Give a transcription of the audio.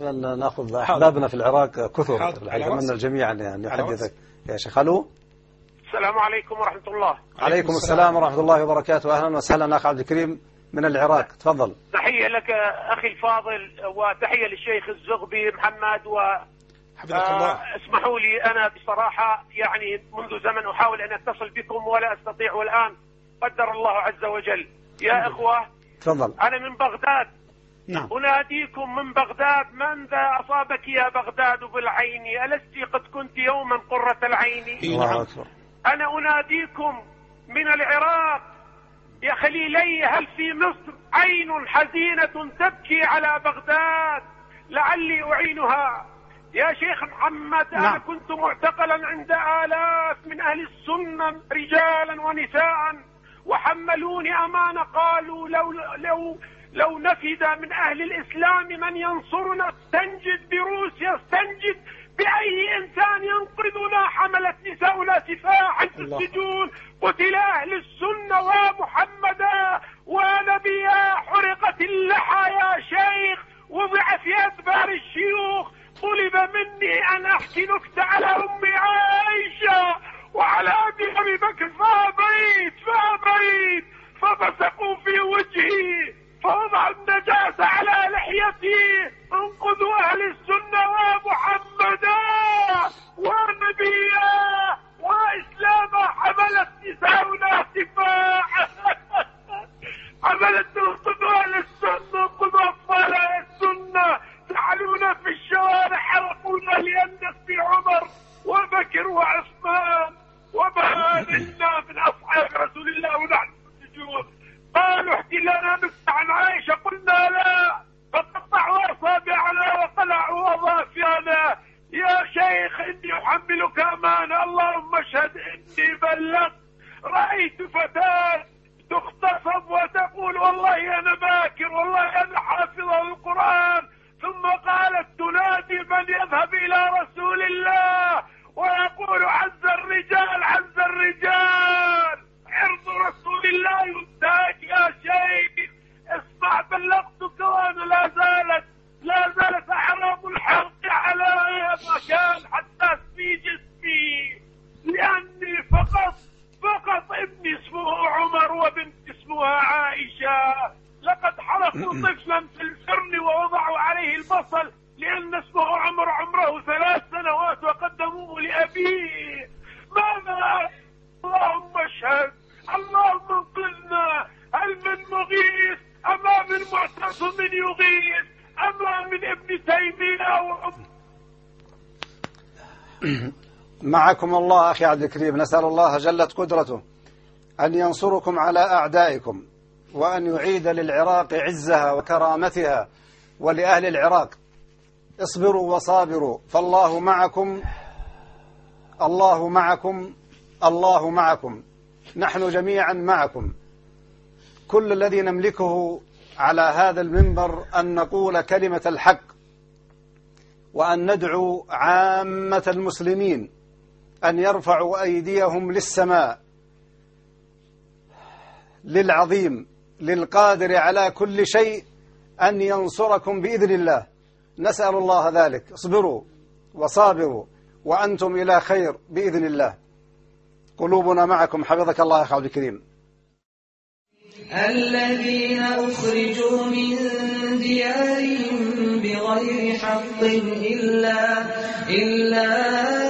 إحنا ناخذ أحبابنا في العراق كثر. حاضر. على اتمنى. الجميع ان يحدثك يا شيخ ألو السلام عليكم ورحمة الله. عليكم السلام ورحمة الله وبركاته. أهلا وسهلا أخ عبد الكريم من العراق. تفضل. تحية لك أخي الفاضل وتحية للشيخ الزغبي محمد و حفظك الله. آه، اسمحوا لي أنا بصراحة يعني منذ زمن أحاول أن أتصل بكم ولا أستطيع والآن قدر الله عز وجل. يا إخوة تفضل. أنا من بغداد. نعم. أناديكم من بغداد من ذا أصابك يا بغداد بالعين؟ ألست قد كنت يوما قرة العين؟ إيه نعم. أنا أناديكم من العراق. يا خليلي هل في مصر عين حزينة تبكي على بغداد؟ لعلي أعينها. يا شيخ محمد أنا نعم. كنت معتقلا عند آلاف من أهل السنة رجالا ونساء وحملوني أمانة قالوا لو لو لو نفد من أهل الإسلام من ينصرنا استنجد بروسيا استنجد بأي إنسان ينقذنا. حملت نساؤنا سفاحا في. السجون. قتل أهل السنة ومحمدا ونبيا حرقت اللحى يا شيخ. وضع في أدبار الشيوخ. طلب مني أن أحكي نكتة وما منا من أصحاب رسول الله ونحن في السجون قالوا احكي لنا نكتة عن عائشة. قلنا لا. فقطعوا أصابعنا وقلعوا أظافرنا يا شيخ إني أحملك أمانة. اللهم اشهد إني بلغت. رأيت فتاة تغتصب وتقول والله أنا باكر والله أنا حافظة القرآن. ثم قالت تنادي من يذهب إلى رسول الله؟ البصل لأن اسمه عمر عمره ثلاث سنوات وقدموه لأبيه. ماذا؟ اللهم اشهد. اللهم انقذنا. هل من مغيث؟ أما من معتصم يغيث؟ أما من ابن تيمية وأم معكم الله أخي عبد الكريم. نسأل الله جلت قدرته أن ينصركم على أعدائكم وأن يعيد للعراق عزها وكرامتها ولأهل العراق. اصبروا وصابروا. فالله معكم الله معكم الله معكم. نحن جميعا معكم. كل الذي نملكه على هذا المنبر أن نقول كلمة الحق وأن ندعو عامة المسلمين أن يرفعوا أيديهم للسماء للعظيم للقادر على كل شيء أن ينصركم بإذن الله. نسأل الله ذلك. اصبروا وصابروا وأنتم إلى خير بإذن الله. قلوبنا معكم. حفظك الله يا عبد الكريم. الذين أخرجوا من ديارهم بغير حق إلا إلا